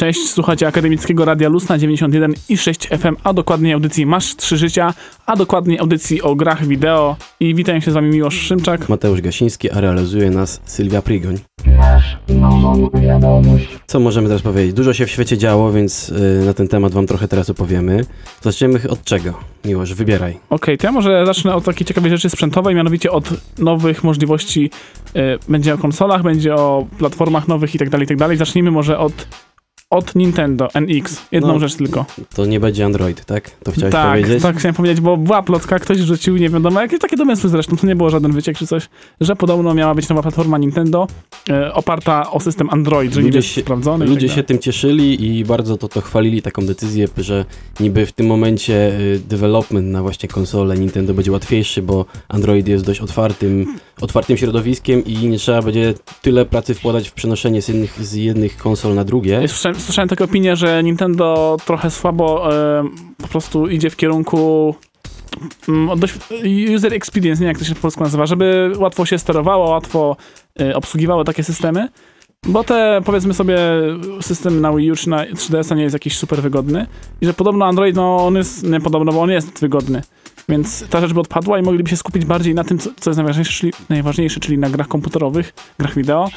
Cześć, słuchacie Akademickiego Radia Luz na 91 i 6 FM, a dokładniej audycji Masz Trzy Życia, a dokładniej audycji o grach wideo. I witam się z wami Miłosz Szymczak. Mateusz Gasiński, a realizuje nas Sylwia Prigoń. Co możemy teraz powiedzieć? Dużo się w świecie działo, więc y, na ten temat wam trochę teraz opowiemy. Zaczniemy od czego? Miłosz, wybieraj. Okej, to ja może zacznę od takiej ciekawej rzeczy sprzętowej, mianowicie od nowych możliwości. y, będzie o konsolach, będzie o platformach nowych i tak dalej, i tak dalej. Zacznijmy może od, od Nintendo NX. Jedną No, rzecz tylko. To nie będzie Android, tak? To chciałeś tak, powiedzieć? tak chciałem powiedzieć, bo była plotka, ktoś rzucił, nie wiadomo, jakieś takie domysły zresztą, to nie było żaden wyciek czy coś, że podobno miała być nowa platforma Nintendo e, oparta o system Android, że Ludzie jest się- sprawdzony. Ludzie tak się tym cieszyli i bardzo to, to chwalili, taką decyzję, że niby w tym momencie y, development na właśnie konsolę Nintendo będzie łatwiejszy, bo Android jest dość otwartym, otwartym środowiskiem i nie trzeba będzie tyle pracy wkładać w przenoszenie z jednych, z jednych konsol na drugie. dalej. Słyszałem, takie opinie, że Nintendo trochę słabo po prostu idzie w kierunku mm, dość, user experience, nie jak to się po polsku nazywa, żeby łatwo się sterowało, łatwo e, obsługiwało takie systemy. Bo te, powiedzmy sobie, system na Wii U czy na 3DS-a nie jest jakiś super wygodny. I że podobno Android, no on jest, nie podobno, bo on jest wygodny. Więc ta rzecz by odpadła i mogliby się skupić bardziej na tym, co, co jest najważniejsze czyli, najważniejsze, czyli na grach komputerowych, grach wideo.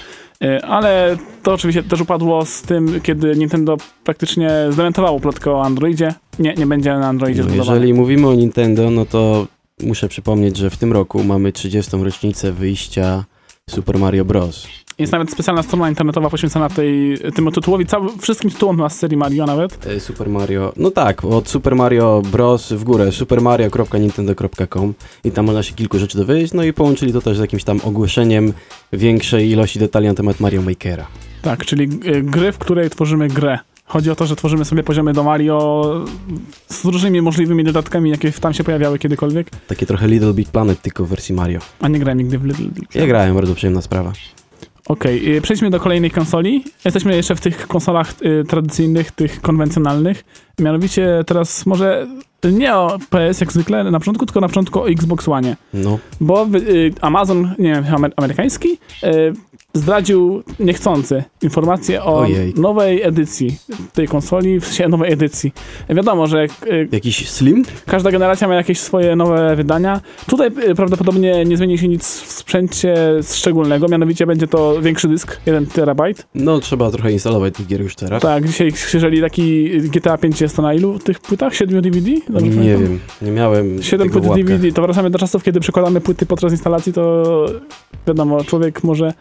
Y, Ale to oczywiście też upadło z tym, kiedy Nintendo praktycznie zdementowało plotkę o Androidzie. Nie, nie będzie na Androidzie No, zbudowane. jeżeli mówimy o Nintendo, no to muszę przypomnieć, że w tym roku mamy 30. rocznicę wyjścia Super Mario Bros. Jest nawet specjalna strona internetowa poświęcona tej, temu tytułowi, wszystkim tytułom z serii Mario nawet. E, Super Mario, no tak, od Super Mario Bros. w górę, supermario.nintendo.com i tam można się kilku rzeczy dowiedzieć, no i połączyli to też z jakimś tam ogłoszeniem większej ilości detali na temat Mario Makera. Tak, czyli y, gry, w której tworzymy grę. Chodzi o to, że tworzymy sobie poziomy do Mario z różnymi możliwymi dodatkami, jakie tam się pojawiały kiedykolwiek, Takie trochę Little Big Planet, tylko w wersji Mario. a nie grałem nigdy w Little Big. Ja grałem, bardzo przyjemna sprawa. Okej, y, przejdźmy do kolejnej konsoli. Jesteśmy jeszcze w tych konsolach y, tradycyjnych, tych konwencjonalnych. Mianowicie teraz może nie o PS jak zwykle na początku, tylko na początku o Xbox One. No, Bo y, Amazon, nie wiem, amer- amerykański, y, zdradził niechcący informację o Ojej. nowej edycji tej konsoli, w sensie nowej edycji. Wiadomo, że y, jakiś Slim? każda generacja ma jakieś swoje nowe wydania. Tutaj y, prawdopodobnie nie zmieni się nic w sprzęcie szczególnego, mianowicie będzie to większy dysk, 1 terabajt. No, trzeba trochę instalować tych gier już teraz. Tak, dzisiaj jeżeli taki GTA 5 jest na ilu tych płytach? 7 DVD? Dobrze nie pamiętam? wiem, nie miałem 7 tego płyt w łapkach. DVD, to wracamy do czasów, kiedy przekładamy płyty podczas instalacji, to wiadomo, człowiek może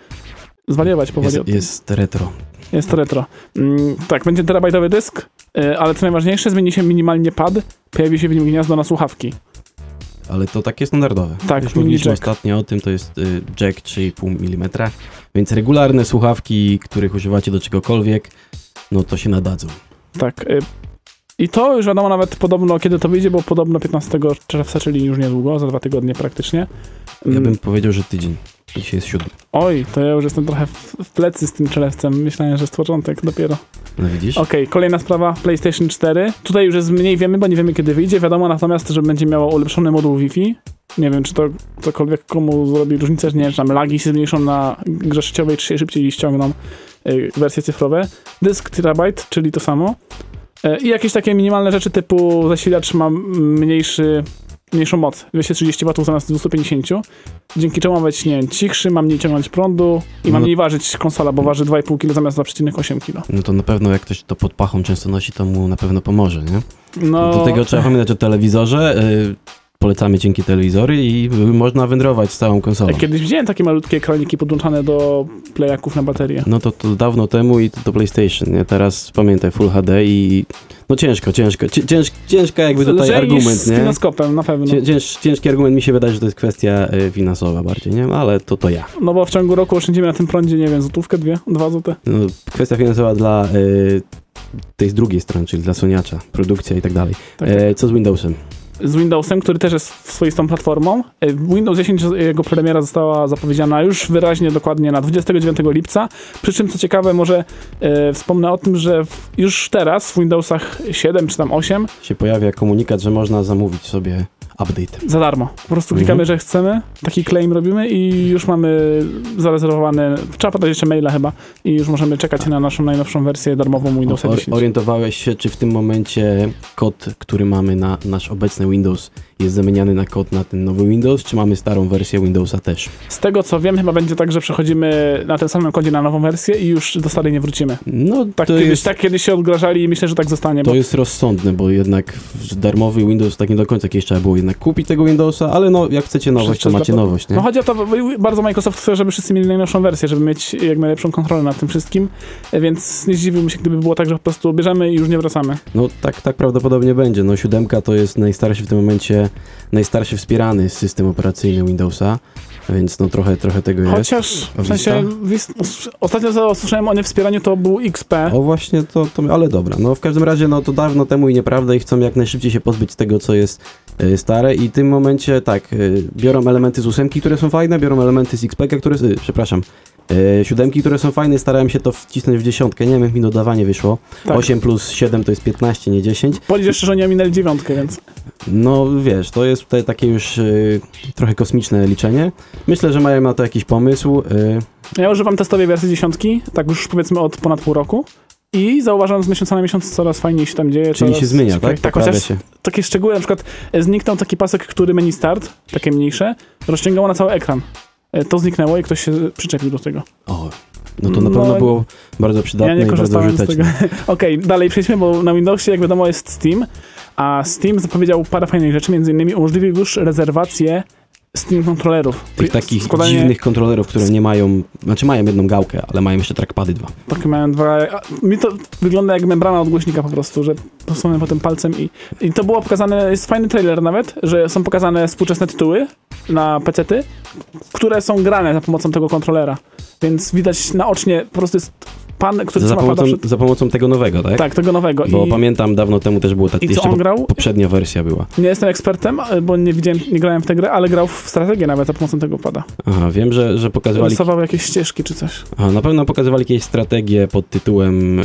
zwariować powoli. Jest, Jest, retro. jest retro. Mm, tak, będzie terabajtowy dysk, y, ale co najważniejsze, zmieni się minimalnie pad, pojawi się w nim gniazdo na słuchawki. Ale to takie standardowe. Tak, Już mówiliśmy ostatnio o tym, to jest y, jack 3,5 mm, więc regularne słuchawki, których używacie do czegokolwiek, no to się nadadzą. Tak. y, I to już wiadomo nawet podobno, kiedy to wyjdzie, bo podobno 15 czerwca, czyli już niedługo, za dwa tygodnie praktycznie. Ja Mm, bym powiedział, że tydzień. Dzisiaj jest siódmy. Oj, to ja już jestem trochę w, plecy z tym czerwcem. Myślałem, że jest początek dopiero. No widzisz? Okej, kolejna sprawa, PlayStation 4. Tutaj już jest mniej wiemy, bo nie wiemy kiedy wyjdzie. Wiadomo natomiast, że będzie miało ulepszony moduł Wi-Fi. Nie wiem, czy to cokolwiek komu zrobi różnicę, że nie wiem, czy tam lagi się zmniejszą na grze sieciowej, czy się szybciej ściągną y, wersje cyfrowe. Dysk terabajt, czyli to samo. Y, I jakieś takie minimalne rzeczy typu zasilacz ma mniejszy, mniejszą moc, 230 W zamiast 250, dzięki czemu ma być, nie wiem, cichszy, ma mniej ciągnąć prądu i ma No. mniej ważyć konsola, bo waży 2,5 kg zamiast 2,8 kg. No to na pewno jak ktoś to pod pachą często nosi, to mu na pewno pomoże, nie? No, Do tego trzeba pamiętać o telewizorze. Y, polecamy cienkie telewizory i można wędrować z całą konsolą. Kiedyś widziałem takie malutkie ekraniki podłączane do playaków na baterię. No to, to dawno temu i to, to PlayStation, nie? Teraz pamiętaj, Full HD i... No ciężko, ciężko. Cię- Cięż, ciężka jakby tutaj Lżej argument, z nie? kinoskopem, na pewno. Cię- Cięż, ciężki argument mi się wydaje, że to jest kwestia y, finansowa bardziej, nie? Ale to to ja. No bo w ciągu roku oszczędzimy na tym prądzie, nie wiem, złotówkę, dwie, dwa złote. No, kwestia finansowa dla y, tej z drugiej strony, czyli dla Soniacza, produkcja i tak dalej. Tak, E, co z Windowsem? Z Windowsem, który też jest swoistą platformą. E, Windows 10, jego premiera została zapowiedziana już wyraźnie dokładnie na 29 lipca. Przy czym, co ciekawe, może e, wspomnę o tym, że w, już teraz w Windowsach 7 czy tam 8 Się pojawia komunikat, że można zamówić sobie update. Za darmo. Po prostu klikamy, Mhm. że chcemy, taki claim robimy i już mamy zarezerwowane, trzeba podać jeszcze maila chyba i już możemy czekać na naszą najnowszą wersję darmową Windowsa O- 10. Orientowałeś się, czy w tym momencie kod, który mamy na nasz obecny Windows jest zamieniany na kod na ten nowy Windows, czy mamy starą wersję Windowsa też? Z tego co wiem, chyba będzie tak, że przechodzimy na tym samym kodzie na nową wersję i już do starej nie wrócimy. No, Tak, to, kiedyś, jest, tak kiedyś się odgrażali i myślę, że tak zostanie. to Bo, jest rozsądne, bo jednak darmowy Windows tak nie do końca kiedyś trzeba było jednak kupić tego Windowsa, ale no, jak chcecie nowość, to Przez- macie nowość, nie? no chodzi o to, bardzo Microsoft chce, żeby wszyscy mieli najnowszą wersję, żeby mieć jak najlepszą kontrolę nad tym wszystkim, więc nie zdziwiłbym się, gdyby było tak, że po prostu bierzemy i już nie wracamy. No tak, tak prawdopodobnie będzie. No siódemka to jest najstarszy w tym momencie, najstarszy wspierany system operacyjny Windowsa, więc no trochę, trochę tego jest. Chociaż w sensie, ostatnio co usłyszałem o niewspieraniu to był XP. O właśnie, to, to, ale dobra. No w każdym razie, no to dawno temu i nieprawda i chcą jak najszybciej się pozbyć tego, co jest e, stare i w tym momencie tak, e, biorą elementy z ósemki, które są fajne, biorą elementy z XP, które, e, przepraszam, siódemki, które są fajne, starałem się to wcisnąć w dziesiątkę, nie wiem jak mi dodawanie wyszło. Tak. 8 plus 7 to jest 15, nie 10. Powiedz jeszcze, że nie ominęli dziewiątkę, więc No wiesz, to jest tutaj takie już trochę kosmiczne liczenie. Myślę, że mają na to jakiś pomysł. e, ja używam testowej wersji dziesiątki, tak już powiedzmy od ponad pół roku. I zauważam z miesiąca na miesiąc coraz fajniej się tam dzieje. czyli coraz się zmienia, tak? Tak, chociaż się. takie szczegóły, na przykład e, zniknął taki pasek, który menu start, takie mniejsze, rozciągało na cały ekran. E, To zniknęło i ktoś się przyczepił do tego. O, no to na No, pewno było bardzo przydatne ja nie i bardzo korzystałem z tego. użyteczne. Okej, dalej przejdźmy, bo na Windowsie, jak wiadomo, jest Steam, a Steam zapowiedział parę fajnych rzeczy, między innymi umożliwił już rezerwację Steam kontrolerów. Tych takich Składanie- dziwnych kontrolerów, które nie mają, znaczy mają jedną gałkę, ale mają jeszcze trackpady dwa. Takie mają dwa. Mi to wygląda jak membrana od głośnika po prostu, że posuwamy potem palcem i. I to było pokazane, jest fajny trailer nawet, że są pokazane współczesne tytuły na PC-ty, które są grane za pomocą tego kontrolera. Więc widać naocznie po prostu jest pan, który Za pomocą, przed. za pomocą tego nowego, tak? Tak, tego nowego. Bo I, pamiętam, dawno temu też było tak, I co on grał? poprzednia wersja była. Nie jestem ekspertem, bo nie widziałem, nie grałem w tę grę, ale grał w strategię nawet za pomocą tego pada. Aha, wiem, że, że pokazywali, Rysował jakieś ścieżki czy coś. aha, na pewno pokazywali jakieś strategie pod tytułem, e,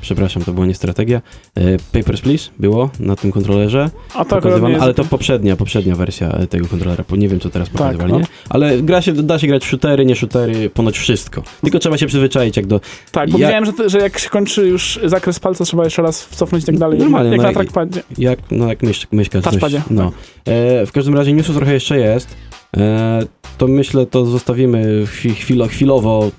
przepraszam, to była nie strategia, e, Papers, Please było na tym kontrolerze. A nie pokazywane, ale to poprzednia, poprzednia wersja e, tego kontrolera, bo nie wiem co teraz pokazywali, no. nie? Ale gra się, da się grać w shootery, nie shootery, ponoć wszystko. Tylko trzeba się przyzwyczaić jak do... Tak, bo Ja- widziałem, że, że jak się kończy już zakres palca, trzeba jeszcze raz cofnąć i tak dalej. Normalnie, jak no na trackpadzie. Jak, no jak czy coś. Touchpadzie, No. E, w każdym razie newsu trochę jeszcze jest. E, to myślę, to zostawimy chwi- chwilo, chwilowo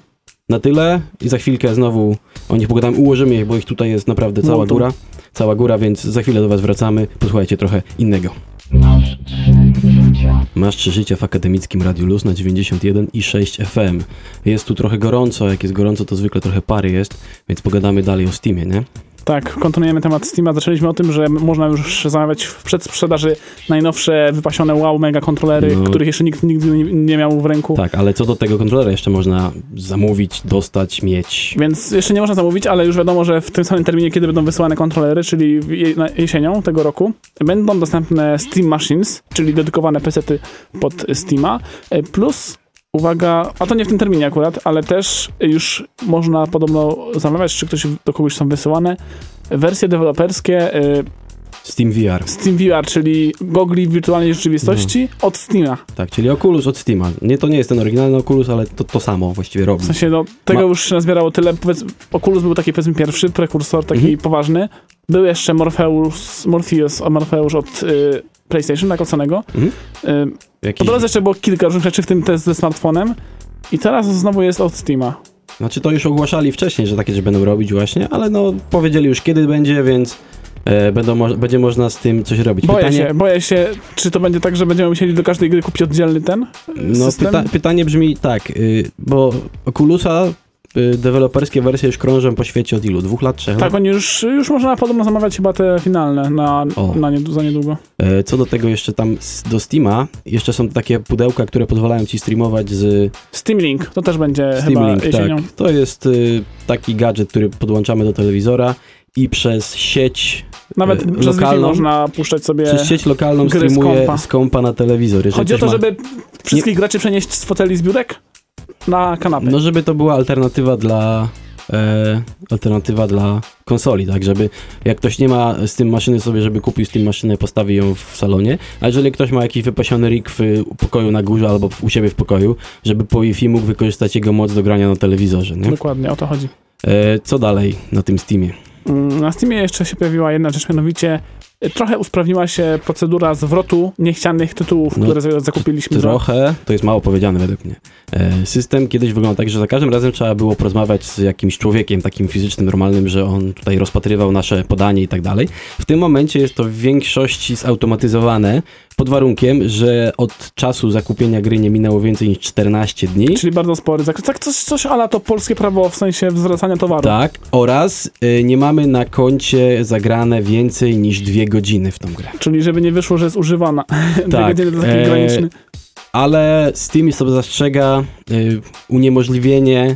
na tyle i za chwilkę znowu o nich pogadamy. Ułożymy ich, bo ich tutaj jest naprawdę cała No góra. Cała góra, więc za chwilę do was wracamy. Posłuchajcie trochę innego. Masz trzy życia w akademickim Radiu Luz na 91 i 6 FM. Jest tu trochę gorąco, jak jest gorąco, to zwykle trochę pary jest, więc pogadamy dalej o Steamie, nie? Tak, kontynuujemy temat Steama. Zaczęliśmy o tym, że można już zamawiać w przedsprzedaży najnowsze, wypasione wow mega kontrolery, No. których jeszcze nikt nigdy nie, miał w ręku. Tak, ale co do tego kontrolera jeszcze można zamówić, dostać, mieć. Więc jeszcze nie można zamówić, ale już wiadomo, że w tym samym terminie, kiedy będą wysyłane kontrolery, czyli jesienią tego roku, będą dostępne Steam Machines, czyli dedykowane pecety pod Steama, e, plus Uwaga, a to nie w tym terminie akurat, ale też już można podobno zamawiać, czy ktoś do kogoś są wysyłane, wersje deweloperskie y, Steam VR. Steam VR, czyli gogli wirtualnej rzeczywistości od Steama. Tak, czyli Oculus od Steama. Nie, to nie jest ten oryginalny Oculus, ale to, to samo właściwie robi. W sensie, no, tego Ma- już się nazbierało tyle. Powiedz, Oculus był taki, powiedzmy, pierwszy prekursor, taki Mhm. poważny. Był jeszcze Morpheus, Morpheus, Morpheus od y, PlayStation, tak ocenego. Mhm. Y, Jakiś... po drodze jeszcze było kilka różnych rzeczy, w tym też ze smartfonem. I teraz znowu jest od Steama. Znaczy to już ogłaszali wcześniej, że takie rzeczy będą robić właśnie, ale no powiedzieli już kiedy będzie, więc e, będą mo- będzie można z tym coś robić. Boję się, boję się, czy to będzie tak, że będziemy musieli do każdej gry kupić oddzielny ten No, pyta, pytanie brzmi tak, y, bo Oculusa deweloperskie wersje już krążą po świecie od ilu? Dwóch lat, trzech Tak, oni już, już można podobno zamawiać chyba te finalne na, O. na nie, za niedługo. E, Co do tego jeszcze tam z- do Steama, jeszcze są takie pudełka, które pozwalają ci streamować z Steam Link, to też będzie Steam chyba Link, jesienią. tak. To jest y, taki gadżet, który podłączamy do telewizora i przez sieć Nawet e, przez lokalną- można puszczać sobie... przez sieć lokalną gry z streamuje kompa. z kompa na telewizor. Chodzi o to, żeby wszystkich graczy przenieść z foteli z biurek na kanapę. No, żeby to była alternatywa dla e, alternatywa dla konsoli, tak, żeby jak ktoś nie ma z tym maszyny sobie, żeby kupił z tym maszynę, postawi ją w salonie, a jeżeli ktoś ma jakiś wypasiony rig w pokoju na górze albo u siebie w pokoju, żeby po Wi-Fi mógł wykorzystać jego moc do grania na telewizorze, nie? Dokładnie, o to chodzi. E, co dalej na tym Steamie? Mm, Na Steamie jeszcze się pojawiła jedna rzecz, mianowicie trochę usprawniła się procedura zwrotu niechcianych tytułów, No, które za- zakupiliśmy. za- Trochę, to jest mało powiedziane według mnie. E, system kiedyś wyglądał tak, że za każdym razem trzeba było porozmawiać z jakimś człowiekiem takim fizycznym, normalnym, że on tutaj rozpatrywał nasze podanie i tak dalej. W tym momencie jest to w większości zautomatyzowane pod warunkiem, że od czasu zakupienia gry nie minęło więcej niż 14 dni. Czyli bardzo spory zakres. Tak, coś, coś ala to polskie prawo w sensie zwracania towaru. Tak, oraz y, nie mamy na koncie zagrane więcej niż dwie godziny w tą grę. Czyli żeby nie wyszło, że jest używana. Dwie Tak, godziny to taki e, graniczny. ale Steam sobie zastrzega y, uniemożliwienie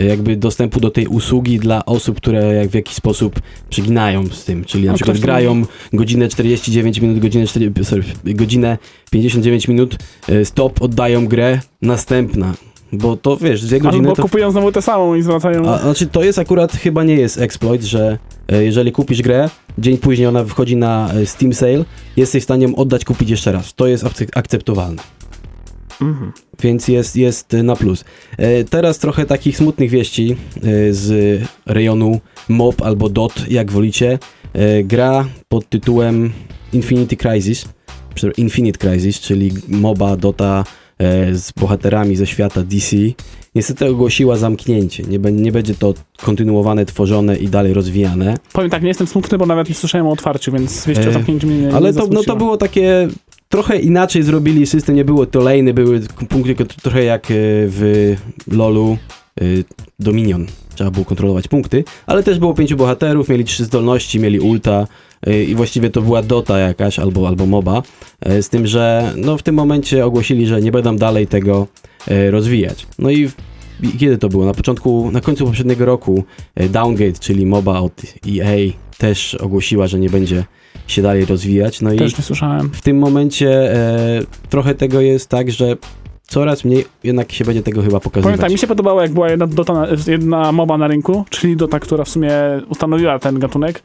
y, jakby dostępu do tej usługi dla osób, które jak w jakiś sposób przeginają z tym, czyli na A przykład grają godzinę 49 minut, godzinę, 4, sorry, godzinę 59 minut, y, stop, oddają grę, następna. Bo to wiesz, dwie godziny Albo to... kupują znowu tę samą i zwracają. A, znaczy to jest akurat chyba nie jest exploit, że e, jeżeli kupisz grę, dzień później ona wychodzi na e, Steam Sale, jesteś w stanie ją oddać, kupić jeszcze raz. To jest akce- akceptowalne. Mhm. Więc jest, jest na plus. E, Teraz trochę takich smutnych wieści e, z rejonu MOB albo DOT, jak wolicie. E, Gra pod tytułem Infinity Crisis, Infinite Crisis, czyli MOBA DOTA z bohaterami ze świata DC. Niestety ogłosiła zamknięcie. Nie, nie będzie to kontynuowane, tworzone i dalej rozwijane. Powiem tak, nie jestem smutny, bo nawet nie słyszałem o otwarciu, więc wieści E, o zamknięciu mnie nie Ale to, no to było takie. Trochę inaczej zrobili system, nie było to lane, były punkty trochę jak e, w LoLu e, Dominion. Trzeba było kontrolować punkty, ale też było pięciu bohaterów, mieli trzy zdolności, mieli ulta e, i właściwie to była Dota jakaś albo, albo MOBA. e, Z tym, że no w tym momencie ogłosili, że nie będą dalej tego e, rozwijać. No i i kiedy to było? Na początku, na końcu poprzedniego roku Downgate, czyli MOBA od EA też ogłosiła, że nie będzie się dalej rozwijać. No i Też nie słyszałem. w tym momencie e, trochę tego jest tak, że coraz mniej jednak się będzie tego chyba pokazywać. Tak, mi się podobało, jak była jedna, Dota na, jedna MOBA na rynku, czyli Dota, która w sumie ustanowiła ten gatunek.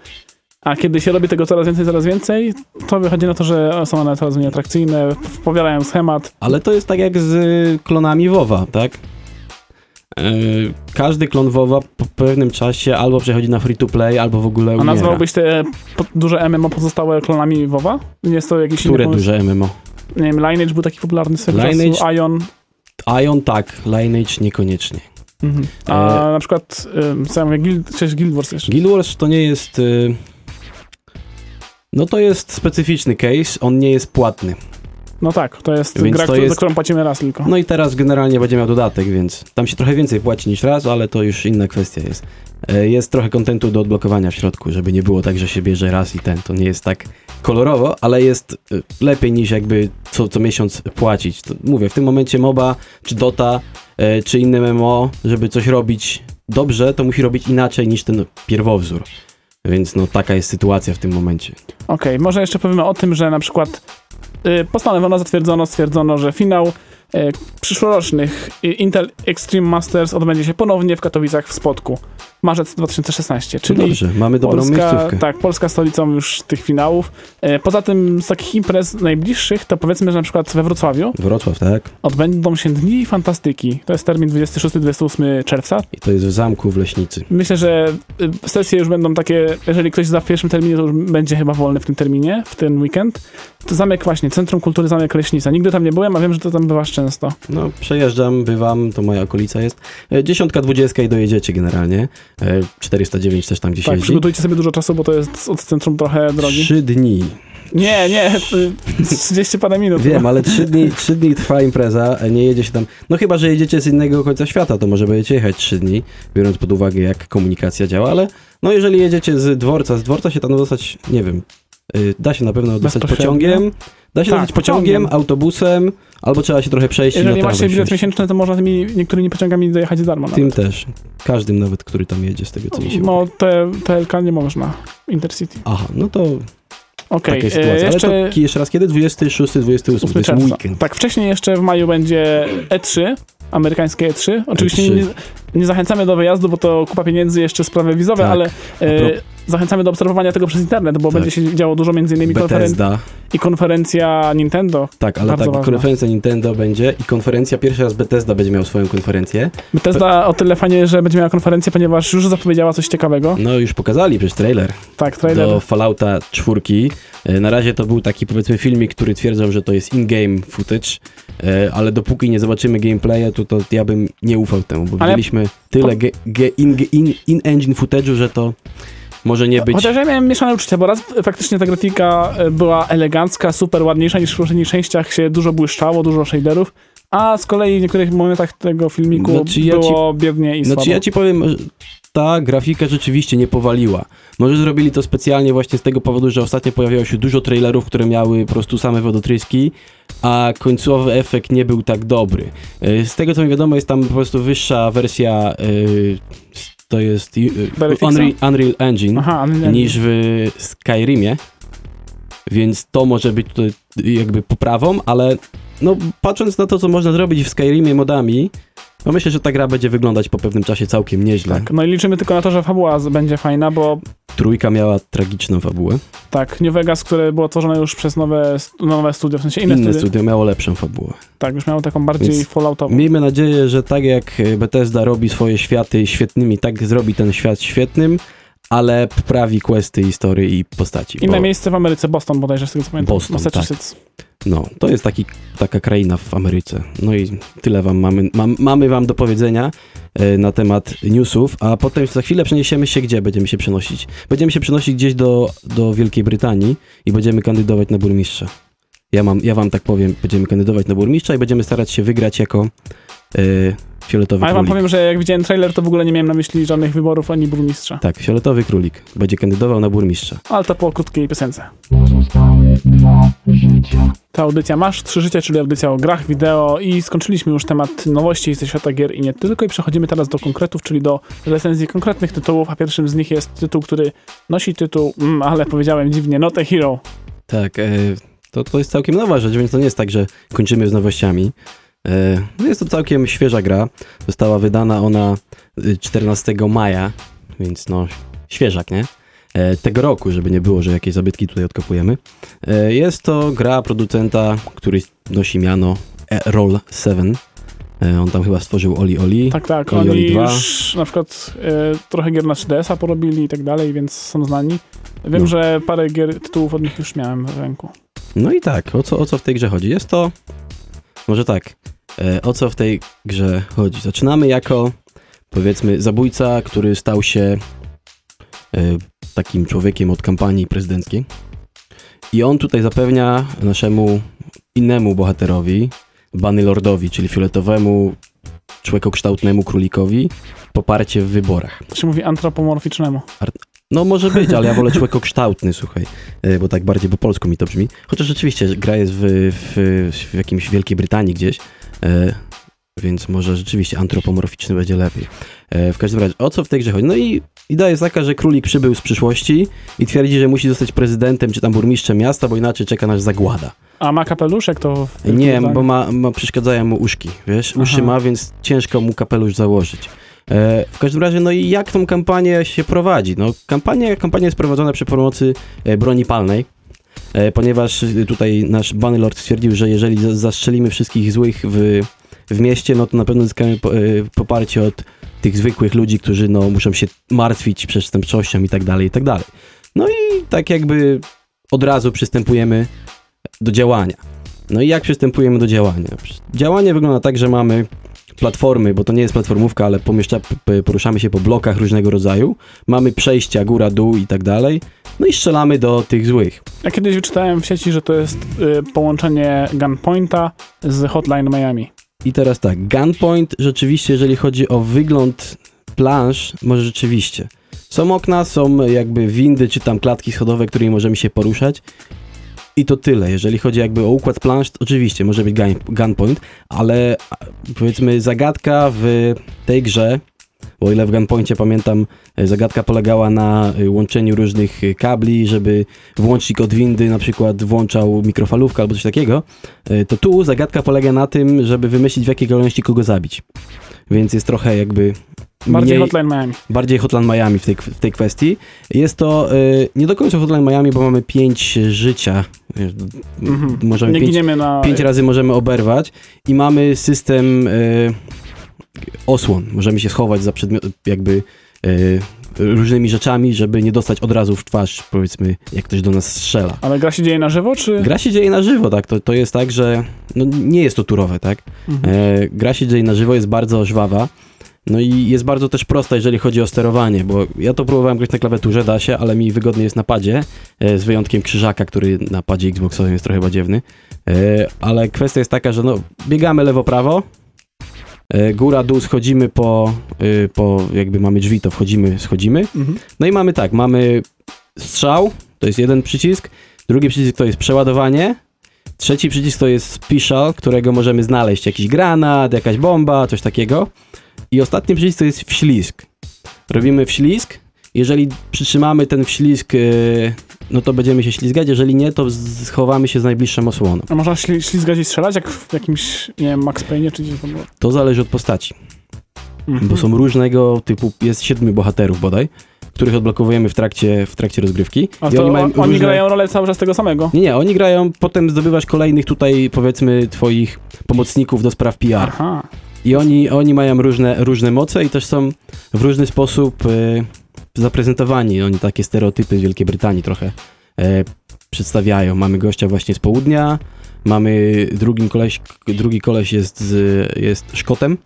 A kiedy się robi tego coraz więcej, coraz więcej, to wychodzi na to, że są one coraz mniej atrakcyjne, wpowiadają schemat. Ale to jest tak jak z y, klonami WoWa, tak? E, każdy klon WoWa po pewnym czasie albo przechodzi na free to play, albo w ogóle A umiera. nazwałbyś te duże MMO pozostałe klonami WoWa? Nie jest to jakiś Które duże MMO? Nie wiem, Lineage był taki popularny swego Lineage- czasu, Ion. Ion tak, Lineage niekoniecznie. Mhm. A E, na przykład, ym, co ja mówię, Guild, Guild Wars jeszcze. Guild Wars to nie jest... Y, no to jest specyficzny case, on nie jest płatny. No tak, to jest Więc gra, to którą- jest- za którą płacimy raz tylko. No i teraz generalnie będzie miał dodatek, więc tam się trochę więcej płaci niż raz, ale to już inna kwestia jest. E, Jest trochę kontentu do odblokowania w środku, żeby nie było tak, że się bierze raz i ten. To nie jest tak kolorowo, ale jest e, lepiej niż jakby co, co miesiąc płacić. To mówię, w tym momencie MOBA, czy Dota, e, czy inne MMO, żeby coś robić dobrze, to musi robić inaczej niż ten pierwowzór. Więc no taka jest sytuacja w tym momencie. Okej, może jeszcze powiemy o tym, że na przykład y, postanowiono, zatwierdzono, stwierdzono, że finał y, przyszłorocznych y, Intel Extreme Masters odbędzie się ponownie w Katowicach w Spodku. Marzec 2016, czyli Dobrze, mamy dobrą Polska, miejscówkę. tak, Polska stolica już tych finałów. E, Poza tym z takich imprez najbliższych, to powiedzmy, że na przykład we Wrocławiu Wrocław, tak? odbędą się Dni Fantastyki. To jest termin 26-28 czerwca. I to jest w zamku w Leśnicy. Myślę, że y, sesje już będą takie, jeżeli ktoś za w pierwszym terminie, to już będzie chyba wolny w tym terminie, w ten weekend. To zamek właśnie, Centrum Kultury Zamek Leśnica. Nigdy tam nie byłem, a wiem, że to tam bywasz często. No, przejeżdżam, bywam, to moja okolica jest. E, Dziesiątka, dwudziestka i dojedziecie generalnie. E, 409 też tam gdzieś Tak, jeździ. przygotujcie sobie dużo czasu, bo to jest od centrum trochę drogi. Trzy dni. Nie, nie, y, 30 parę minut. Wiem, ale trzy dni, trzy dni trwa impreza, nie jedzie się tam. No chyba, że jedziecie z innego końca świata, to może będziecie jechać trzy dni, biorąc pod uwagę, jak komunikacja działa, ale no jeżeli jedziecie z dworca, z dworca się tam dostać, nie wiem, y, da się na pewno dostać pociągiem, da się Tak, dostać pociągiem, pociągiem. autobusem, albo trzeba się trochę przejść i na Jeżeli macie tramwaj bilet wsiąść. miesięczny, to można tymi niektórymi pociągami dojechać za darmo. Tym nawet. też. Każdym nawet, który tam jedzie z tego, co mi się No, te, TLK nie można. Intercity. Aha, no to Okej, taka jest e, sytuacja. jeszcze Ale to jeszcze raz kiedy? 26, 28, to 8 jest czerwca. weekend. Tak, wcześniej jeszcze w maju będzie E3, amerykańskie E3. Oczywiście E3. Nie, nie zachęcamy do wyjazdu, bo to kupa pieniędzy, jeszcze sprawy wizowe, Tak. ale e, zachęcamy do obserwowania tego przez internet, bo Tak. będzie się działo dużo między innymi konferen- i konferencja Nintendo. tak, ale Bardzo tak, ważna. konferencja Nintendo będzie i konferencja, pierwszy raz Bethesda będzie miał swoją konferencję. Bethesda o tyle fajnie, że będzie miała konferencję, ponieważ już zapowiedziała coś ciekawego. No już pokazali przecież trailer Tak, trailer. do Fallouta 4. E, Na razie to był taki powiedzmy filmik, który twierdzą, że to jest in-game footage, e, ale dopóki nie zobaczymy gameplaya, to, to ja bym nie ufał temu, bo Ale- widzieliśmy tyle ge, ge, in, in, in-engine footage'u, że to może nie być... Chociaż ja miałem mieszane uczucia, bo raz faktycznie ta grafika e, była elegancka, super ładniejsza niż w poprzednich częściach, się dużo błyszczało, dużo shaderów, a z kolei w niektórych momentach tego filmiku Znaczy, ja było biednie i Znaczy słabo. ja ci powiem, ta grafika rzeczywiście nie powaliła. Może zrobili to specjalnie właśnie z tego powodu, że ostatnio pojawiało się dużo trailerów, które miały po prostu same wodotryski, a końcowy efekt nie był tak dobry. E, Z tego co mi wiadomo jest tam po prostu wyższa wersja, e, to jest e, Battlefixa? Unreal, Unreal Engine Aha, niż w Skyrimie, więc to może być tutaj jakby poprawą, ale no patrząc na to, co można zrobić w Skyrimie modami, no myślę, że ta gra będzie wyglądać po pewnym czasie całkiem nieźle. Tak, no i liczymy tylko na to, że fabuła będzie fajna, bo Trójka miała tragiczną fabułę. tak, New Vegas, które było tworzone już przez nowe, nowe studio, w sensie inne, Inne studio, studio miało lepszą fabułę. tak, już miało taką bardziej Więc falloutową. Miejmy nadzieję, że tak jak Bethesda robi swoje światy świetnymi, tak zrobi ten świat świetnym, ale poprawi questy, historie i postaci. Inne bo- miejsce w Ameryce, Boston bodajże, z tego co pamiętam. Boston, Massachusetts. No, to jest taki, taka kraina w Ameryce. No i tyle wam mamy, mam, mamy wam do powiedzenia e, na temat newsów, a potem za chwilę przeniesiemy się gdzie będziemy się przenosić. Będziemy się przenosić gdzieś do, do Wielkiej Brytanii i będziemy kandydować na burmistrza. Ja, mam, ja wam tak powiem, będziemy kandydować na burmistrza i będziemy starać się wygrać jako e, fioletowy A ja wam królik. powiem, że jak widziałem trailer, to w ogóle nie miałem na myśli żadnych wyborów ani burmistrza. Tak, fioletowy królik będzie kandydował na burmistrza. Ale to po krótkiej piosence. Ta audycja Masz Trzy Życia, czyli audycja o grach, wideo i skończyliśmy już temat nowości ze świata gier i nie tylko i przechodzimy teraz do konkretów, czyli do recenzji konkretnych tytułów, a pierwszym z nich jest tytuł, który nosi tytuł, mm, ale powiedziałem dziwnie, Not a Hero. Tak, e, to, to jest całkiem nowa rzecz, więc to nie jest tak, że kończymy z nowościami. E, no jest to całkiem świeża gra. Została wydana ona y, 14 maja, więc no świeżak, nie? E, tego roku, żeby nie było, że jakieś zabytki tutaj odkopujemy. E, jest to gra producenta, który nosi miano Roll 7. E, on tam chyba stworzył Oli Oli. Tak, tak, Oli Oli 2. już na przykład e, trochę gier na 3DS-a porobili i tak dalej, więc są znani. Wiem, No. że parę gier, tytułów od nich już miałem w ręku. No i tak, o co, o co w tej grze chodzi? Jest to, może tak, e, o co w tej grze chodzi? Zaczynamy jako, powiedzmy, zabójca, który stał się e, takim człowiekiem od kampanii prezydenckiej. I on tutaj zapewnia naszemu innemu bohaterowi, Banylordowi, czyli fioletowemu, człowiekokształtnemu królikowi, poparcie w wyborach. To się mówi antropomorficznemu. No może być, ale ja wolę człowiekokształtny, słuchaj, e, bo tak bardziej po polsku mi to brzmi. Chociaż rzeczywiście gra jest w, w, w jakimś Wielkiej Brytanii gdzieś, e, więc może rzeczywiście antropomorficzny będzie lepiej. E, w każdym razie, o co w tej grze chodzi? No i idea jest taka, że królik przybył z przyszłości i twierdzi, że musi zostać prezydentem czy tam burmistrzem miasta, bo inaczej czeka nas zagłada. A ma kapeluszek to... Nie, bo ma, ma, przeszkadzają mu uszki, wiesz? Uszy Aha. ma, więc ciężko mu kapelusz założyć. E, w każdym razie, no i jak tą kampanię się prowadzi? No, kampania, kampania jest prowadzona przy pomocy e, broni palnej, e, ponieważ tutaj nasz Bannerlord stwierdził, że jeżeli za- zastrzelimy wszystkich złych w, w mieście, no to na pewno zyskamy po, poparcie od tych zwykłych ludzi, którzy no, muszą się martwić przestępczością i tak dalej, i tak dalej. No i tak jakby od razu przystępujemy do działania. No i jak przystępujemy do działania? Działanie wygląda tak, że mamy platformy, bo to nie jest platformówka, ale pomieszcza, poruszamy się po blokach różnego rodzaju. Mamy przejścia góra, dół i tak dalej. No i strzelamy do tych złych. Ja kiedyś wyczytałem w sieci, że to jest y, połączenie Gunpointa z Hotline Miami. I teraz tak, Gunpoint rzeczywiście, jeżeli chodzi o wygląd plansz, może rzeczywiście. Są okna, są jakby windy, czy tam klatki schodowe, którymi możemy się poruszać. I to tyle. Jeżeli chodzi jakby o układ plansz, oczywiście może być gun, Gunpoint, ale powiedzmy zagadka w tej grze o ile w Gunpoincie pamiętam, e, zagadka polegała na e, łączeniu różnych e, kabli, żeby włącznik od windy na przykład włączał mikrofalówkę albo coś takiego, to tu zagadka polega na tym, żeby wymyślić w jakiej kolejności kogo zabić. Więc jest trochę jakby Bardziej mniej, Hotline Miami. bardziej Hotline Miami w tej, w tej kwestii. Jest to y, nie do końca Hotline Miami, bo mamy pięć życia. Wiesz, Mhm. Możemy Nie pięć, giniemy na... pięć razy możemy oberwać i mamy system y, osłon. Możemy się schować za przedmiot, jakby y, różnymi rzeczami, żeby nie dostać od razu w twarz, powiedzmy, jak ktoś do nas strzela. Ale gra się dzieje na żywo, czy... Gra się dzieje na żywo, tak? To, to jest tak, że no, nie jest to turowe, tak? Mhm. E, gra się dzieje na żywo, jest bardzo żwawa. No i jest bardzo też prosta, jeżeli chodzi o sterowanie, bo ja to próbowałem grać na klawiaturze, da się, ale mi wygodnie jest na padzie, e, z wyjątkiem krzyżaka, który na padzie Xboxowym jest trochę badziewny. E, ale kwestia jest taka, że no, biegamy lewo-prawo, e, góra, dół, schodzimy po, e, po, jakby mamy drzwi, to wchodzimy, schodzimy. Mhm. No i mamy tak, mamy strzał, to jest jeden przycisk, drugi przycisk to jest przeładowanie, trzeci przycisk to jest special, którego możemy znaleźć, jakiś granat, jakaś bomba, coś takiego. I ostatni przycisk to jest wślizg. Robimy wślizg, jeżeli przytrzymamy ten wślizg, yy, no to będziemy się ślizgać, jeżeli nie, to schowamy się z najbliższą osłoną. A można śli- ślizgać i strzelać, jak w jakimś, nie wiem, Max Payne, czy gdzieś to było? To zależy od postaci, Mhm. bo są różnego typu, jest siedmiu bohaterów bodaj, których odblokowujemy w trakcie, w trakcie rozgrywki. A I to oni, mają różne- grają rolę cały czas tego samego? Nie, nie, oni grają, potem zdobywasz kolejnych tutaj, powiedzmy, twoich pomocników do spraw PR. Aha. I oni, oni mają różne, różne moce i też są w różny sposób e, zaprezentowani. Oni takie stereotypy z Wielkiej Brytanii trochę e, przedstawiają. Mamy gościa właśnie z południa, mamy drugim koleś, drugi koleś jest, z, jest Szkotem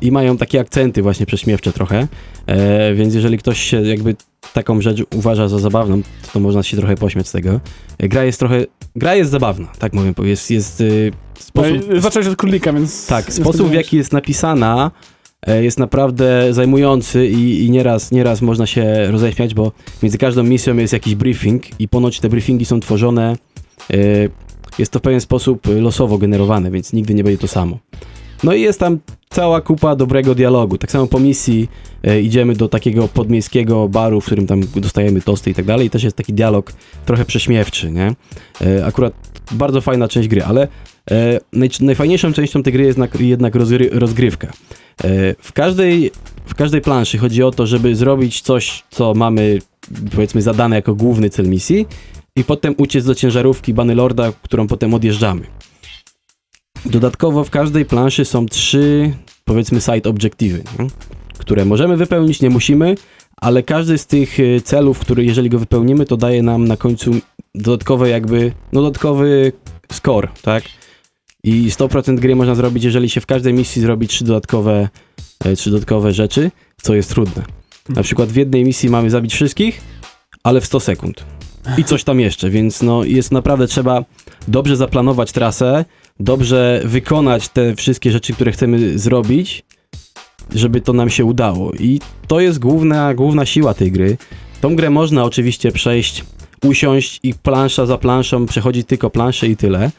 i mają takie akcenty właśnie prześmiewcze trochę, e, więc jeżeli ktoś się jakby taką rzecz uważa za zabawną, to, to można się trochę pośmiać z tego. E, gra jest trochę, gra jest zabawna, tak mówię, jest, jest e, sposób, No, zacząłeś od królika, więc... tak, sposób w jaki jest napisana jest naprawdę zajmujący i, i nieraz, nieraz można się roześmiać, bo między każdą misją jest jakiś briefing i ponoć te briefingi są tworzone, e, jest to w pewien sposób losowo generowane, więc nigdy nie będzie to samo. No i jest tam cała kupa dobrego dialogu. Tak samo po misji e, idziemy do takiego podmiejskiego baru, w którym tam dostajemy tosty i tak dalej. I też jest taki dialog trochę prześmiewczy, nie? E, akurat bardzo fajna część gry, ale e, naj, najfajniejszą częścią tej gry jest jednak, jednak rozgry, rozgrywka. E, w, każdej, w każdej planszy chodzi o to, żeby zrobić coś, co mamy powiedzmy zadane jako główny cel misji i potem uciec do ciężarówki Banylorda, którą potem odjeżdżamy. Dodatkowo w każdej planszy są trzy, powiedzmy, side nie? które możemy wypełnić, nie musimy, ale każdy z tych y, celów, który jeżeli go wypełnimy, to daje nam na końcu dodatkowe jakby, no dodatkowy score, tak? I 100% gry można zrobić, jeżeli się w każdej misji zrobi trzy dodatkowe, e, trzy dodatkowe rzeczy, co jest trudne. Na przykład w jednej misji mamy zabić wszystkich, ale w 100 sekund. I coś tam jeszcze, więc no jest naprawdę trzeba dobrze zaplanować trasę, dobrze wykonać te wszystkie rzeczy, które chcemy zrobić, żeby to nam się udało. I to jest główna, główna siła tej gry. Tą grę można oczywiście przejść, usiąść i plansza za planszą, przechodzić tylko planszę i tyle.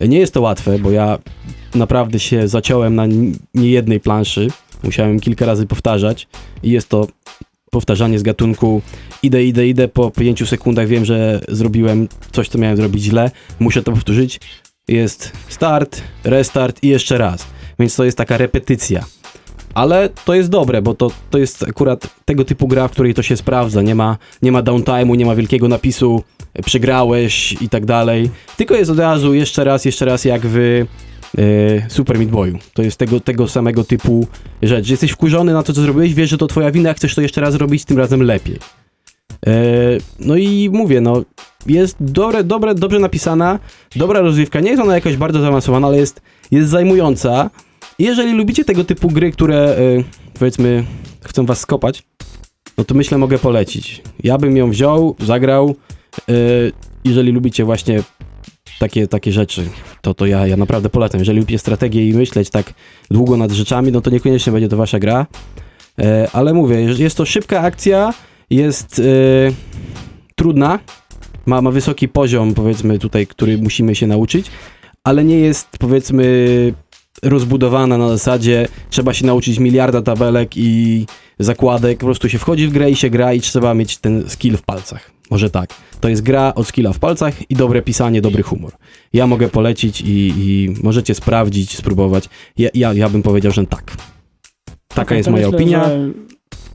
Nie jest to łatwe, bo ja naprawdę się zaciąłem na niejednej planszy. Musiałem kilka razy powtarzać i jest to powtarzanie z gatunku idę, idę, idę, po 5 sekundach wiem, że zrobiłem coś, co miałem zrobić źle, muszę to powtórzyć. Jest start, restart i jeszcze raz. Więc to jest taka repetycja. Ale to jest dobre, bo to, to jest akurat tego typu gra, w której to się sprawdza. Nie ma, nie ma downtime'u, nie ma wielkiego napisu e, przegrałeś i tak dalej. Tylko jest od razu jeszcze raz, jeszcze raz jak w e, Super Meat Boyu. To jest tego, tego samego typu rzecz. Jesteś wkurzony na to, co zrobiłeś, wiesz, że to twoja wina, chcesz to jeszcze raz robić, tym razem lepiej. E, no i mówię, no jest dobre, dobre, dobrze napisana, dobra rozgrywka. Nie jest ona jakaś bardzo zaawansowana, ale jest, jest zajmująca. Jeżeli lubicie tego typu gry, które e, powiedzmy chcą was skopać, no to myślę mogę polecić. Ja bym ją wziął, zagrał. e, jeżeli lubicie właśnie takie, takie rzeczy, to, to ja, ja naprawdę polecam. Jeżeli lubicie strategię i myśleć tak długo nad rzeczami, no to niekoniecznie będzie to wasza gra. E, ale mówię, jest to szybka akcja, jest trudna, ma, ma wysoki poziom, powiedzmy tutaj, który musimy się nauczyć, ale nie jest, powiedzmy, rozbudowana na zasadzie trzeba się nauczyć miliarda tabelek i zakładek, po prostu się wchodzi w grę i się gra i trzeba mieć ten skill w palcach. Może tak. To jest gra od skilla w palcach i dobre pisanie, dobry humor. Ja mogę polecić i, i możecie sprawdzić, spróbować. Ja, ja, ja bym powiedział, że tak. Taka jest moja myślę, opinia. że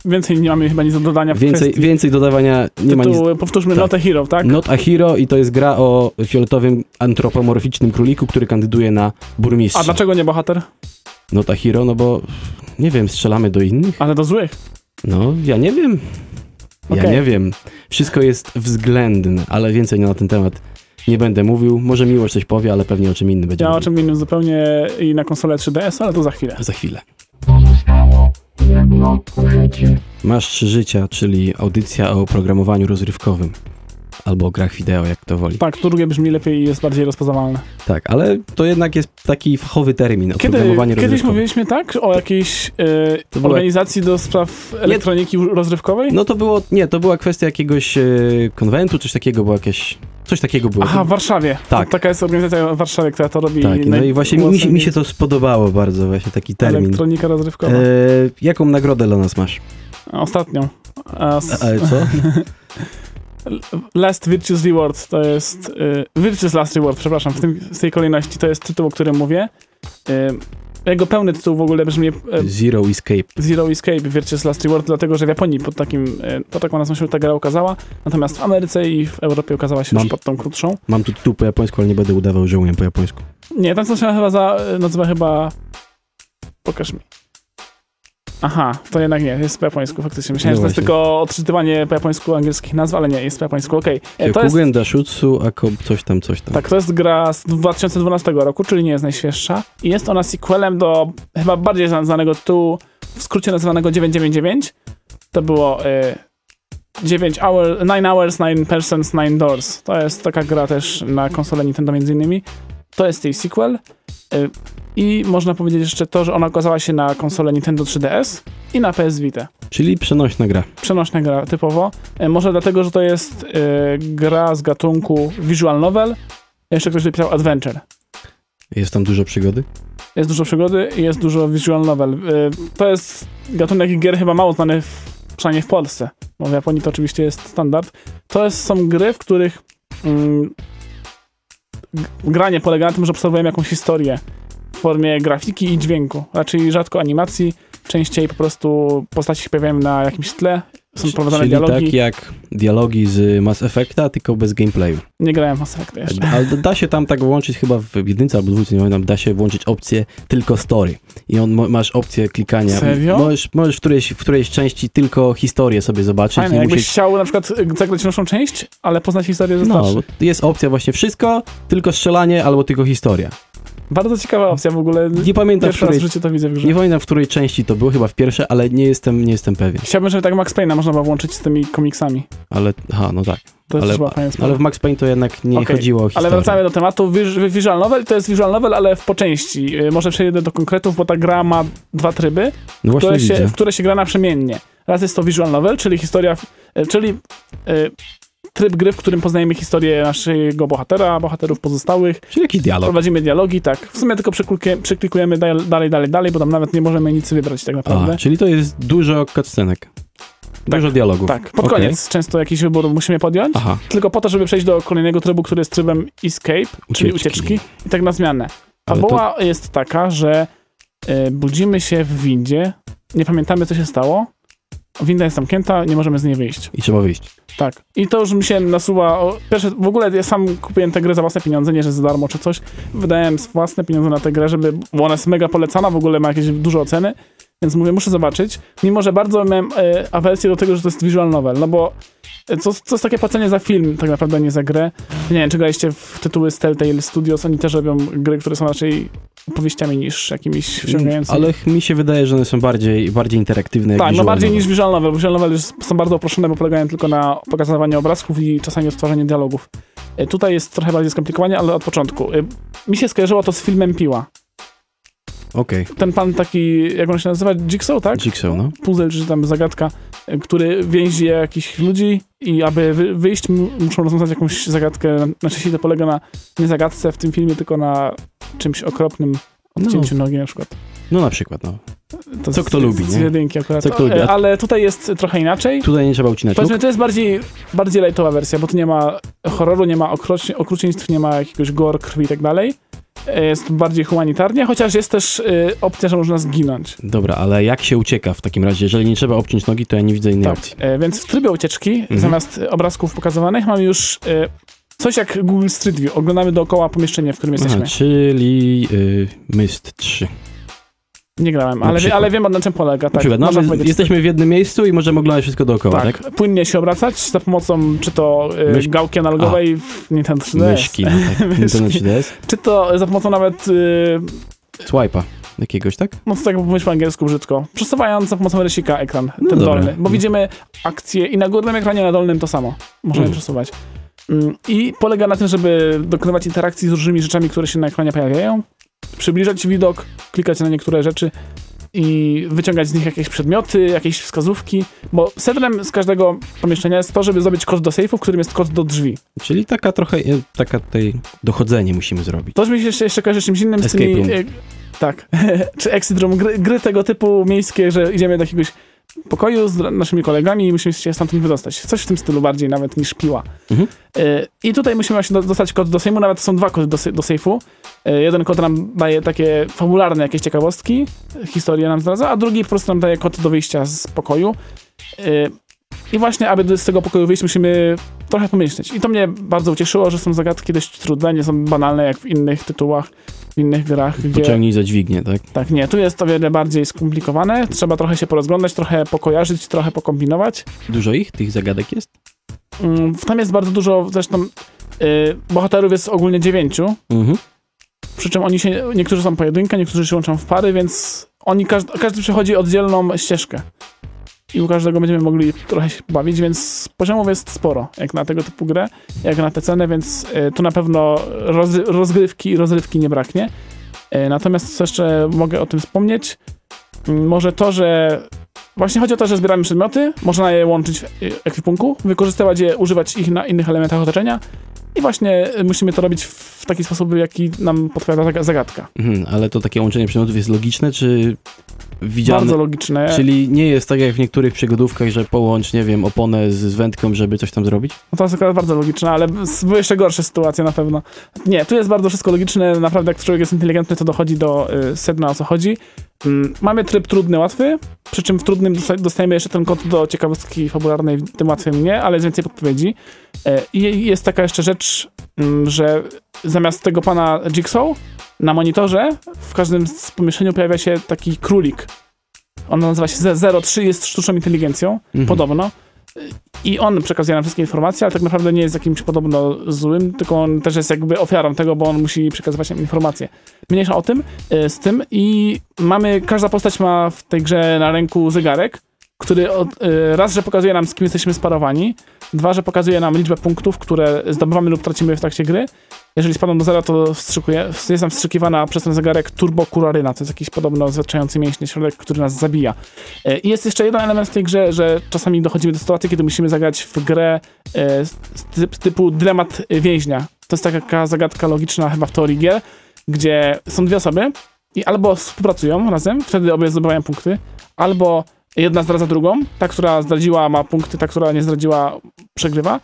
Więcej nie mamy chyba nic do dodania w Więcej, więcej dodawania nie ma nic. Powtórzmy tak. Not a Hero, tak? Not a Hero i to jest gra o fioletowym antropomorficznym króliku, który kandyduje na burmistrza. A dlaczego nie bohater? Not a Hero, no bo nie wiem, strzelamy do innych? Ale do złych. No, ja nie wiem. Ja Okej. nie wiem. Wszystko jest względne, ale więcej na ten temat nie będę mówił. Może Miłosz coś powie, ale pewnie o czym innym będzie Ja o mówił. czym innym zupełnie i na konsolę 3DS, ale to za chwilę. Za chwilę. Masz trzy życia, czyli audycja o programowaniu rozrywkowym. Albo o grach wideo, jak to woli. Tak, to drugie brzmi lepiej i jest bardziej rozpoznawalne. Tak, ale to jednak jest taki fachowy termin, Kiedy, oprogramowanie kiedyś rozrywkowe. mówiliśmy tak o jakiejś e, organizacji do spraw elektroniki rozrywkowej? No to było, nie, to była kwestia jakiegoś e, konwentu, coś takiego było jakieś, coś takiego było. Aha, w Warszawie. Tak. To, taka jest organizacja w Warszawie, która to robi. tak, no i właśnie mi, mi, się- mi się to spodobało bardzo, właśnie taki termin. Elektronika rozrywkowa. E, jaką nagrodę dla nas masz? Ostatnią. A, s- A, ale co? Last Virtuous Reward to jest. Y, Virtuous Last Reward, przepraszam, w, tym, w tej kolejności to jest tytuł, o którym mówię. Y, jego pełny tytuł w ogóle brzmi y, Zero Escape. Zero Escape Virtuous Last Reward, dlatego że w Japonii pod takim, y, pod taką nazwą się ta gra ukazała, natomiast w Ameryce i w Europie ukazała się Mam- już pod tą krótszą. Mam tu tytuł po japońsku, ale nie będę udawał, że umiem po japońsku. Nie, tam co się chyba za, nazywa chyba... Pokaż mi. Aha, to jednak nie, jest po japońsku faktycznie. Myślałem, No że to jest tylko odczytywanie po japońsku angielskich nazw, ale nie, jest po japońsku, okej. E, To jest, Kyokugen Dashutsu, a ko- coś tam, coś tam. tak, to jest gra z 2012 roku, czyli nie jest najświeższa. I jest ona sequelem do chyba bardziej zna- znanego tytułu, w skrócie nazywanego 999. To było y, 9 hour, 9 hours, 9 persons, 9 doors. To jest taka gra też na konsolę Nintendo między innymi. To jest jej sequel. Y, I można powiedzieć jeszcze to, że ona okazała się na konsolę Nintendo 3DS i na PS Vita. Czyli przenośna gra. Przenośna gra typowo. Y, Może dlatego, że to jest y, gra z gatunku visual novel. Jeszcze ktoś napisał adventure. Jest tam dużo przygody? Jest dużo przygody i jest dużo visual novel. To jest gatunek gier chyba mało znany, w, przynajmniej w Polsce. Bo w Japonii to oczywiście jest standard. To jest, są gry, w których mm, granie polega na tym, że obserwujemy jakąś historię w formie grafiki i dźwięku. Raczej rzadko animacji, częściej po prostu postaci się pojawiają na jakimś tle, są prowadzone Czyli dialogi. tak jak dialogi z Mass Effecta, tylko bez gameplayu. Nie grałem w Mass Effecta jeszcze. Ale da się tam tak włączyć chyba w jedynce albo dwójce, nie pamiętam, da się włączyć opcję tylko story. I on masz opcję klikania. Serio? Możesz, możesz w, którejś, w którejś części tylko historię sobie zobaczyć. Fajne, nie jakbyś musisz... chciał na przykład zagrać nowszą część, ale poznać historię ze No, jest opcja właśnie wszystko, tylko strzelanie albo tylko historia. Bardzo ciekawa opcja w ogóle. Nie pamiętam, w Pierwszy w której, życiu to widzę w grze. nie pamiętam w której części to było, chyba w pierwszej, ale nie jestem, nie jestem pewien. Chciałbym, żeby tak Max Payne'a można było włączyć z tymi komiksami. Ale, aha, no tak. To Ale, też była fajna sprawa. ale w Max Payne to jednak nie Okej, chodziło o historię. Ale wracamy do tematu. Vis- Visual novel to jest visual novel, ale w po części. Y, Może przejdę do konkretów, bo ta gra ma dwa tryby, No które się, w które się gra naprzemiennie. Raz jest to visual novel, czyli historia, w- y, czyli y, tryb gry, w którym poznajemy historię naszego bohatera, bohaterów pozostałych. Czyli jakiś dialog. Prowadzimy dialogi, tak. W sumie tylko przyklikujemy dal- dalej, dalej, dalej, bo tam nawet nie możemy nic wybrać tak naprawdę. A, czyli to jest dużo cutscenek. Dużo dialogów. Tak, pod Okej. koniec często jakiś wybór musimy podjąć. Aha, tylko po to, żeby przejść do kolejnego trybu, który jest trybem escape, czyli Ucieczki. ucieczki i tak na zmianę. Fabuła jest taka, że y, budzimy się w windzie, nie pamiętamy co się stało, winda jest zamknięta, nie możemy z niej wyjść. i trzeba wyjść. Tak. I to już mi się nasuwa, o, pierwsze, w ogóle ja sam kupiłem tę grę za własne pieniądze, nie że za darmo czy coś, wydałem własne pieniądze na tę grę, żeby, bo ona jest mega polecana, w ogóle ma jakieś duże oceny, więc mówię, muszę zobaczyć, mimo że bardzo miałem e, awersję do tego, że to jest visual novel, no bo e, co, co jest takie płacenie za film, tak naprawdę nie za grę. Nie wiem, czy graliście w tytuły z Telltale Studios, oni też robią gry, które są raczej opowieściami niż jakimiś wciągającymi. Ale mi się wydaje, że one są bardziej, bardziej interaktywne. Tak, no bardziej novel. niż visual novel. Visual novel już są bardzo uproszczone, bo polegają tylko na pokazywaniu obrazków i czasami odtwarzaniu dialogów. E, Tutaj jest trochę bardziej skomplikowanie, ale od początku. Mi się skojarzyło to z filmem Piła. Okej, Ten pan taki, jak on się nazywa? Jigsaw, tak? Jigsaw, no. Puzzle, czy tam zagadka, który więzi jakichś ludzi i aby wy- wyjść, muszą rozwiązać jakąś zagadkę. Najczęściej to polega na nie zagadce w tym filmie, tylko na czymś okropnym, odcięciu nogi na przykład. No na przykład, no. To Co z- kto lubi, z jedynki akurat. Co kto lubi, Ale tutaj jest trochę inaczej. Tutaj nie trzeba ucinać. Powiedzmy, to jest bardziej, bardziej lightowa wersja, bo tu nie ma horroru, nie ma okruci- okrucieństw, nie ma jakiegoś gore, krwi i tak dalej. Jest bardziej humanitarnie, chociaż jest też y, opcja, że można zginąć. Dobra, ale jak się ucieka w takim razie? Jeżeli nie trzeba obciąć nogi, to ja nie widzę innej Tak, opcji. e, więc w trybie ucieczki, Mhm. zamiast obrazków pokazywanych, mamy już e, coś jak Google Street View. Oglądamy dookoła pomieszczenie, w którym jesteśmy. Aha, czyli y, Myst 3. Nie grałem, ale, wie, ale wiem na czym polega. Tak, przykład, no, jesteśmy w jednym miejscu i możemy oglądać wszystko dookoła, tak? tak, płynnie się obracać za pomocą czy to y, Mysz- gałki analogowej w Nintendo 3DS, Myszki, no tak. Nintendo 3DS. czy to za pomocą nawet, y, Swipe'a jakiegoś, tak? no to tak mówić po angielsku brzydko, przesuwając za pomocą rysika ekran, No ten dobra. dolny, bo widzimy akcję i na górnym ekranie, na dolnym to samo. Możemy Mm. przesuwać. Mm, I polega na tym, żeby dokonywać interakcji z różnymi rzeczami, które się na ekranie pojawiają, przybliżać widok, klikać na niektóre rzeczy i wyciągać z nich jakieś przedmioty, jakieś wskazówki, bo sednem z każdego pomieszczenia jest to, żeby zrobić kod do sejfu, w którym jest kod do drzwi. Czyli taka trochę, e, taka tutaj dochodzenie musimy zrobić. To mi się jeszcze, jeszcze kojarzy z czymś innym. Z Escape tymi, room. e, tak. Czy exit room. Gry, gry tego typu miejskie, że idziemy do jakiegoś pokoju z naszymi kolegami i musimy się stamtąd wydostać. Coś w tym stylu bardziej nawet niż piła. Mhm. E, I tutaj musimy właśnie do, dostać kod do sejmu, nawet są dwa kody do, se- do sejfu. E, jeden kod nam daje takie fabularne jakieś ciekawostki, historię nam zdradza, a drugi po prostu nam daje kod do wyjścia z pokoju. E, I właśnie, aby z tego pokoju wyjść, musimy trochę pomyśleć. I to mnie bardzo ucieszyło, że są zagadki dość trudne, nie są banalne jak w innych tytułach, w innych grach, gdzie... Pociągnij za dźwignię, tak? Tak, nie, tu jest to wiele bardziej skomplikowane. Trzeba trochę się porozglądać, trochę pokojarzyć, trochę pokombinować. Dużo ich, tych zagadek jest? Mm, Tam jest bardzo dużo, zresztą y, bohaterów jest ogólnie dziewięciu, Mhm. przy czym oni się, niektórzy są pojedyncze, niektórzy się łączą w pary, więc oni, każdy, każdy przechodzi oddzielną ścieżkę. I u każdego będziemy mogli trochę się bawić, więc poziomów jest sporo, jak na tego typu grę, jak na te ceny, więc y, tu na pewno rozry- rozgrywki i rozrywki nie braknie. Y, natomiast co jeszcze mogę o tym wspomnieć, mm, może to, że właśnie chodzi o to, że zbieramy przedmioty, można je łączyć w y, ekwipunku, wykorzystywać je, używać ich na innych elementach otoczenia i właśnie y, musimy to robić w taki sposób, jaki nam podpowiada zaga- zagadka. Mhm. Ale to takie łączenie przedmiotów jest logiczne, czy widziane? Bardzo logiczne. Czyli nie jest tak jak w niektórych przygodówkach, że połącz, nie wiem, oponę z, wędką, żeby coś tam zrobić? No to jest akurat bardzo logiczne, ale były jeszcze gorsze sytuacje na pewno. Nie, tu jest bardzo wszystko logiczne, naprawdę jak człowiek jest inteligentny, to dochodzi do y, sedna o co chodzi. Mm, mamy tryb trudny, łatwy, przy czym w trudnym dosta- dostajemy jeszcze ten kod do ciekawostki fabularnej, w tym łatwym nie, ale jest więcej podpowiedzi. E, I jest taka jeszcze rzecz, mm, że zamiast tego pana Jigsaw na monitorze w każdym z pomieszczeniu pojawia się taki królik. On nazywa się Z- 03, jest sztuczną inteligencją Mhm. podobno. I on przekazuje nam wszystkie informacje, ale tak naprawdę nie jest jakimś podobno złym, tylko on też jest jakby ofiarą tego, bo on musi przekazywać nam informacje. Mniejsza o tym, y, z tym i mamy, każda postać ma w tej grze na ręku zegarek, który od, y, raz, że pokazuje nam z kim jesteśmy sparowani, dwa, że pokazuje nam liczbę punktów, które zdobywamy lub tracimy w trakcie gry. Jeżeli spadną do zera, to wstrzykuje, jest nam wstrzykiwana przez ten zegarek turbokuraryna, to jest jakiś podobno zwietrzający mięśnie środek, który nas zabija. E, I jest jeszcze jeden element w tej grze, że czasami dochodzimy do sytuacji, kiedy musimy zagrać w grę typ, typu dylemat więźnia. To jest taka zagadka logiczna chyba w teorii gier, gdzie są dwie osoby i albo współpracują razem, wtedy obie zdobywają punkty, albo jedna zdradza drugą, ta, która zdradziła ma punkty, ta, która nie zdradziła przegrywa,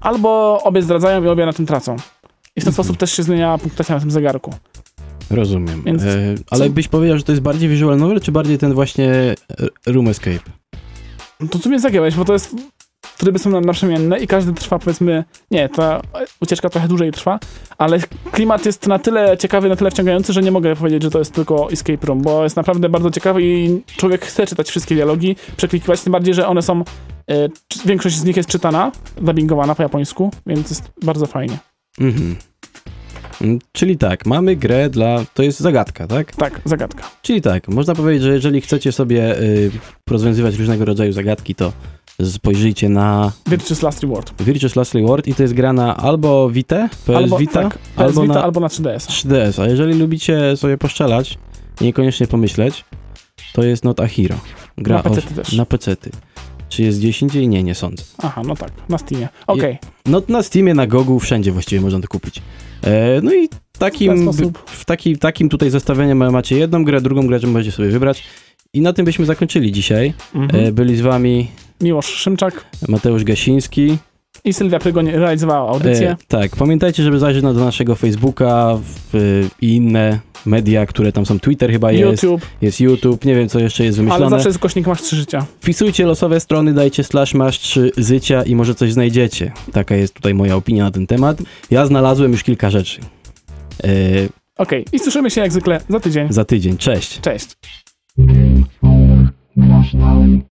albo obie zdradzają i obie na tym tracą. I w ten Mhm. sposób też się zmienia punktacja na tym zegarku. Rozumiem. Więc e, ale co- byś powiedział, że to jest bardziej visual novel, czy bardziej ten właśnie e, room escape? No to tu mnie zagiąłeś, bo to jest tryby są na- naprzemienne i każdy trwa powiedzmy, nie, ta ucieczka trochę dłużej trwa, ale klimat jest na tyle ciekawy, na tyle wciągający, że nie mogę powiedzieć, że to jest tylko escape room, bo jest naprawdę bardzo ciekawy i człowiek chce czytać wszystkie dialogi, przeklikiwać, tym bardziej, że one są, czy- większość z nich jest czytana, dubbingowana po japońsku, więc jest bardzo fajnie. Mhm. Mm, Czyli tak, mamy grę dla... To jest zagadka, tak? Tak, zagadka. Czyli tak, można powiedzieć, że jeżeli chcecie sobie y, rozwiązywać różnego rodzaju zagadki, to spojrzyjcie na Virtuous Last Reward. Virtuous Last Reward i to jest gra na albo Vita, PS albo, Vita, tak, PS albo Vita, na albo na 3DS. 3DS. A jeżeli lubicie sobie poszczelać, niekoniecznie pomyśleć, to jest Not a Hero. Gra Na PC też. Na PC-ty. Czy jest gdzieś indziej? Nie, nie sądzę. Aha, no tak, na Steamie. Okej, No na Steamie, na Gogu, wszędzie właściwie można to kupić. E, no i W takim, w taki, takim tutaj zestawieniem macie jedną grę, drugą grę, że możecie sobie wybrać. I na tym byśmy zakończyli dzisiaj. Mhm. E, byli z wami Miłosz Szymczak Mateusz Gasiński. i Sylwia Prygoń realizowała audycję. E, tak, pamiętajcie, żeby zajrzeć na do naszego Facebooka w, i inne media, które tam są. Twitter chyba jest, YouTube, jest YouTube, nie wiem co jeszcze jest ale wymyślone. zawsze z kośnik masz trzy życia. Wpisujcie losowe strony, dajcie slash masz trzy zycia i może coś znajdziecie. Taka jest tutaj moja opinia na ten temat. Ja znalazłem już kilka rzeczy. E, Okej, i słyszymy się jak zwykle za tydzień. za tydzień. Cześć. Cześć. name, color, nationality.